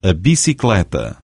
a bicicleta.